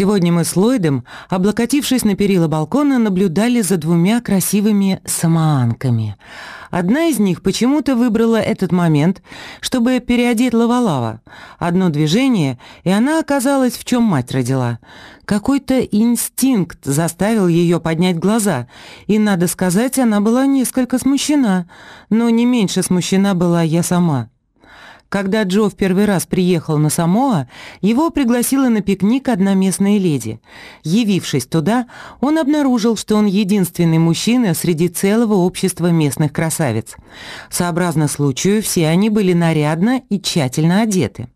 Сегодня мы с Ллойдом, облокотившись на перила балкона, наблюдали за двумя красивыми самоанками. Одна из них почему-то выбрала этот момент, чтобы переодеть Лавалава. Одно движение, и она оказалась в чем мать родила. Какой-то инстинкт заставил ее поднять глаза, и, надо сказать, она была несколько смущена, но не меньше смущена была я сама. Когда Джо в первый раз приехал на Самоа, его пригласила на пикник одна местная леди. Явившись туда, он обнаружил, что он единственный мужчина среди целого общества местных красавиц. Сообразно случаю, все они были нарядно и тщательно одеты.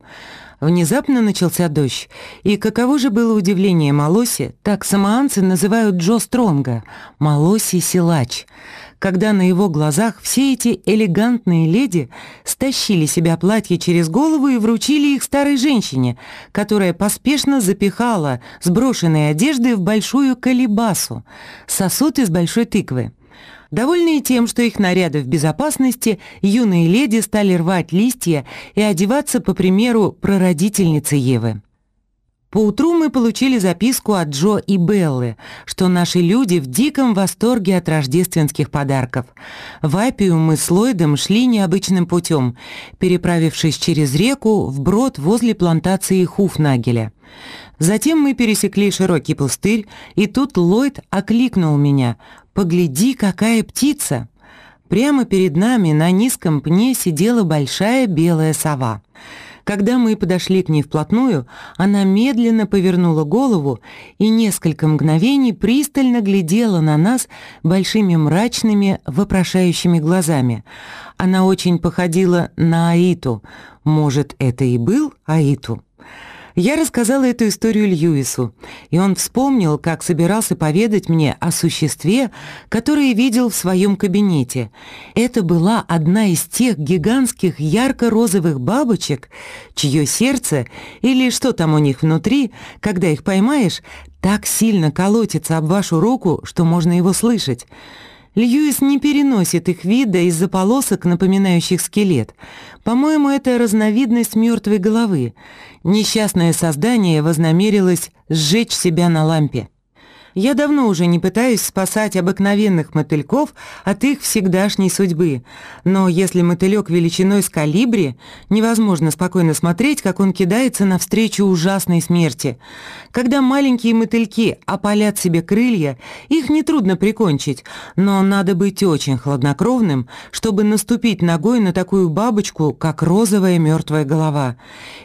Внезапно начался дождь, и каково же было удивление Малоси, так самоанцы называют Джо Стронга, Малоси-силач – когда на его глазах все эти элегантные леди стащили себя платье через голову и вручили их старой женщине, которая поспешно запихала сброшенные одежды в большую колебасу, сосуд из большой тыквы. Довольные тем, что их наряды в безопасности, юные леди стали рвать листья и одеваться по примеру прародительницы Евы. Поутру мы получили записку от Джо и Беллы, что наши люди в диком восторге от рождественских подарков. В Апию мы с Ллойдом шли необычным путем, переправившись через реку вброд возле плантации Хуфнагеля. Затем мы пересекли широкий пустырь, и тут Ллойд окликнул меня «Погляди, какая птица!» Прямо перед нами на низком пне сидела большая белая сова — когда мы подошли к ней вплотную, она медленно повернула голову и несколько мгновений пристально глядела на нас большими мрачными, вопрошающими глазами. Она очень походила на Аиту. Может, это и был Аиту? Я рассказала эту историю Льюису, и он вспомнил, как собирался поведать мне о существе, которое видел в своем кабинете. Это была одна из тех гигантских ярко-розовых бабочек, чье сердце, или что там у них внутри, когда их поймаешь, так сильно колотится об вашу руку, что можно его слышать. Льюис не переносит их вида из-за полосок, напоминающих скелет. По-моему, это разновидность мертвой головы. Несчастное создание вознамерилось сжечь себя на лампе. Я давно уже не пытаюсь спасать обыкновенных мотыльков от их всегдашней судьбы, но если мотылек величиной с калибри, невозможно спокойно смотреть, как он кидается навстречу ужасной смерти. Когда маленькие мотыльки опалят себе крылья, их нетрудно прикончить, но надо быть очень хладнокровным, чтобы наступить ногой на такую бабочку, как розовая мертвая голова.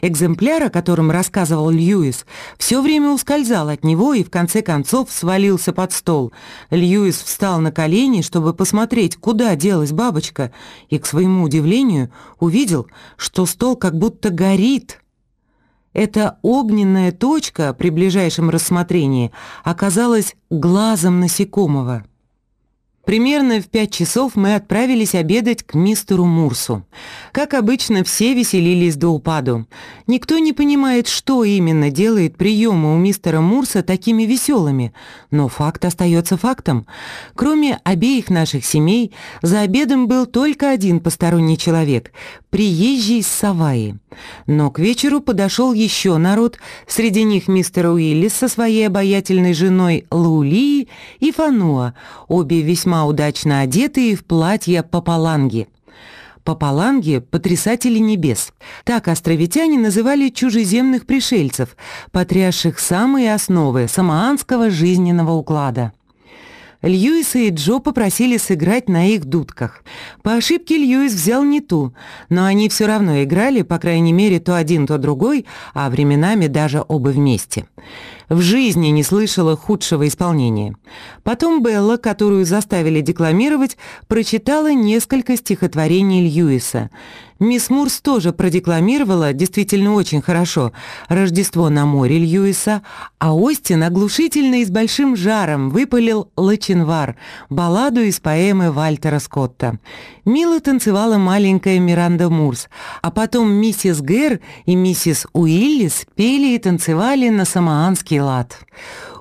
Экземпляр, о котором рассказывал Льюис, все время ускользал от него и в конце концов свалился под стол. Льюис встал на колени, чтобы посмотреть, куда делась бабочка, и, к своему удивлению, увидел, что стол как будто горит. Эта огненная точка при ближайшем рассмотрении оказалась глазом насекомого. Примерно в пять часов мы отправились обедать к мистеру Мурсу. Как обычно, все веселились до упаду. Никто не понимает, что именно делает приемы у мистера Мурса такими веселыми, но факт остается фактом. Кроме обеих наших семей, за обедом был только один посторонний человек – приезжий с Саваи. Но к вечеру подошел еще народ, среди них мистер Уиллис со своей обаятельной женой Лаули и Фануа, обе весьма удачно одетые в платья Папаланги. Папаланги – потрясатели небес. Так островитяне называли чужеземных пришельцев, потрясших самые основы самоанского жизненного уклада. Льюиса и Джо попросили сыграть на их дудках. По ошибке Льюис взял не ту, но они все равно играли, по крайней мере, то один, то другой, а временами даже оба вместе. В жизни не слышала худшего исполнения. Потом Белла, которую заставили декламировать, прочитала несколько стихотворений Льюиса. Мисс Мурс тоже продекламировала, действительно очень хорошо, «Рождество на море» Льюиса, а Остин оглушительно и с большим жаром выпалил «Лачинвар», балладу из поэмы Вальтера Скотта. Мило танцевала маленькая Миранда Мурс, а потом миссис Гэр и миссис Уиллис пели и танцевали на самоанский лад.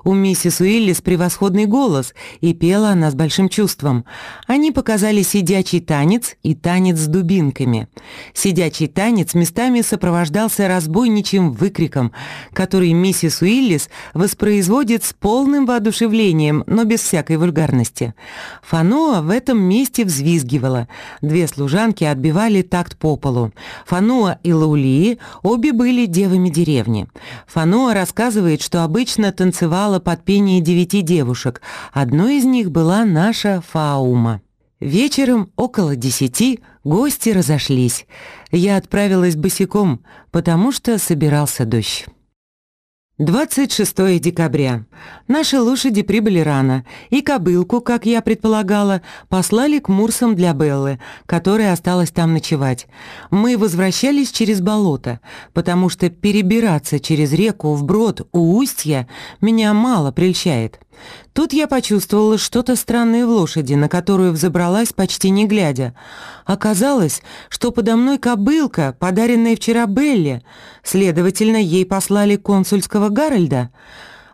У миссис Уиллис превосходный голос, и пела она с большим чувством. Они показали сидячий танец и танец с дубинками. Сидячий танец местами сопровождался разбойничьим выкриком, который миссис Уиллис воспроизводит с полным воодушевлением, но без всякой вульгарности. Фануа в этом месте взвизгивала. Две служанки отбивали такт по полу. Фануа и Лаулии обе были девами деревни. Фануа рассказывает, что обычно танцевала под пение девяти девушек. Одной из них была наша Фаума. Вечером около десяти гости разошлись. Я отправилась босиком, потому что собирался дождь. 26 декабря. Наши лошади прибыли рано, и кобылку, как я предполагала, послали к Мурсам для Беллы, которая осталась там ночевать. Мы возвращались через болото, потому что перебираться через реку вброд у устья меня мало прельщает. Тут я почувствовала что-то странное в лошади, на которую взобралась почти не глядя. Оказалось, что подо мной кобылка, подаренная вчера Белле. Следовательно, ей послали консульского Гарольда.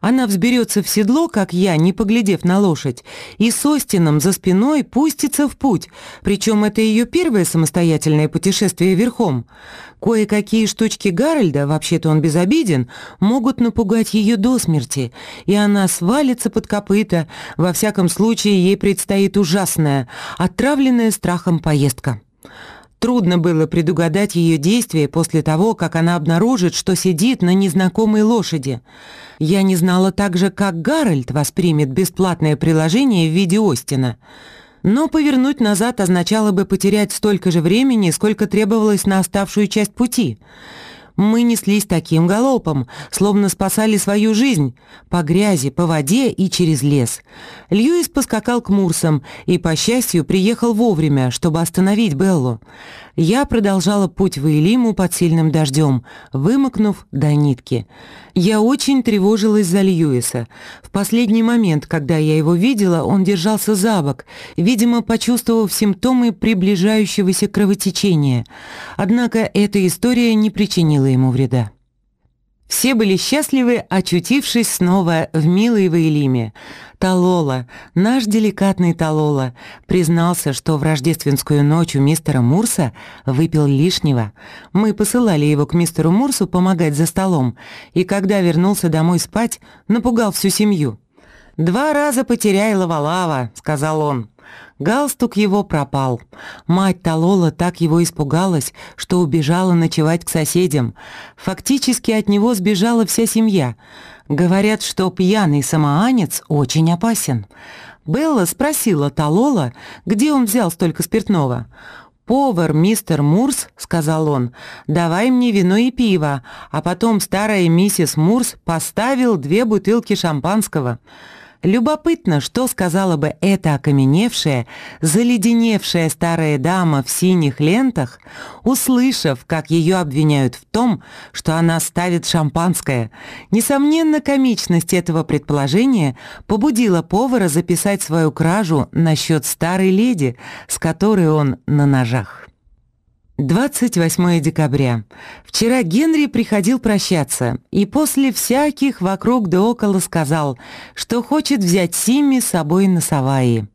Она взберется в седло, как я, не поглядев на лошадь, и с Остином за спиной пустится в путь, причем это ее первое самостоятельное путешествие верхом. Кое-какие штучки Гарольда, вообще-то он безобиден, могут напугать ее до смерти, и она свалится под копыта, во всяком случае ей предстоит ужасная, отравленная страхом поездка. Трудно было предугадать ее действия после того, как она обнаружит, что сидит на незнакомой лошади. Я не знала также, как Гарольд воспримет бесплатное приложение в виде Остина. Но повернуть назад означало бы потерять столько же времени, сколько требовалось на оставшую часть пути. Мы неслись таким галопом, словно спасали свою жизнь, по грязи, по воде и через лес. Льюис поскакал к Мурсам и, по счастью, приехал вовремя, чтобы остановить Беллу. Я продолжала путь в Элиму под сильным дождем, вымокнув до нитки. Я очень тревожилась за Льюиса. В последний момент, когда я его видела, он держался за бок, видимо, почувствовав симптомы приближающегося кровотечения. Однако эта история не причинила ему вреда. Все были счастливы, очутившись снова в милой Ваилиме. Талола, наш деликатный Талола, признался, что в рождественскую ночь у мистера Мурса выпил лишнего. Мы посылали его к мистеру Мурсу помогать за столом, и когда вернулся домой спать, напугал всю семью. «Два раза потеряй лавалава», — сказал он. Галстук его пропал. Мать Талола так его испугалась, что убежала ночевать к соседям. Фактически от него сбежала вся семья. Говорят, что пьяный самоанец очень опасен. Белла спросила Талола, где он взял столько спиртного. «Повар, мистер Мурс», — сказал он, — «давай мне вино и пиво», а потом старая миссис Мурс поставил две бутылки шампанского. Любопытно, что сказала бы эта окаменевшая, заледеневшая старая дама в синих лентах, услышав, как ее обвиняют в том, что она ставит шампанское. Несомненно, комичность этого предположения побудила повара записать свою кражу насчет старой леди, с которой он на ножах. 28 декабря. Вчера Генри приходил прощаться, и после всяких вокруг да около сказал, что хочет взять Симми с собой на Саваи.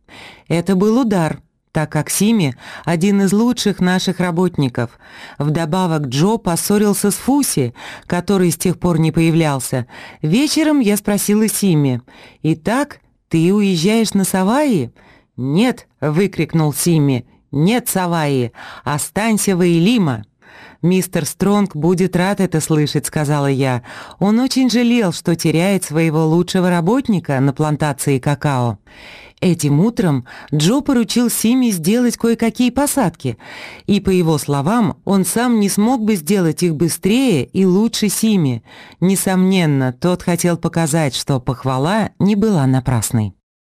Это был удар, так как Сими – один из лучших наших работников. Вдобавок Джо поссорился с Фуси, который с тех пор не появлялся. Вечером я спросила Сими, «Итак, ты уезжаешь на Саваи?» «Нет», – выкрикнул Сими, «Нет, Саваи, останься в Эйлима». «Мистер Стронг будет рад это слышать», — сказала я. «Он очень жалел, что теряет своего лучшего работника на плантации какао». Этим утром Джо поручил Сими сделать кое-какие посадки, и, по его словам, он сам не смог бы сделать их быстрее и лучше Сими. Несомненно, тот хотел показать, что похвала не была напрасной.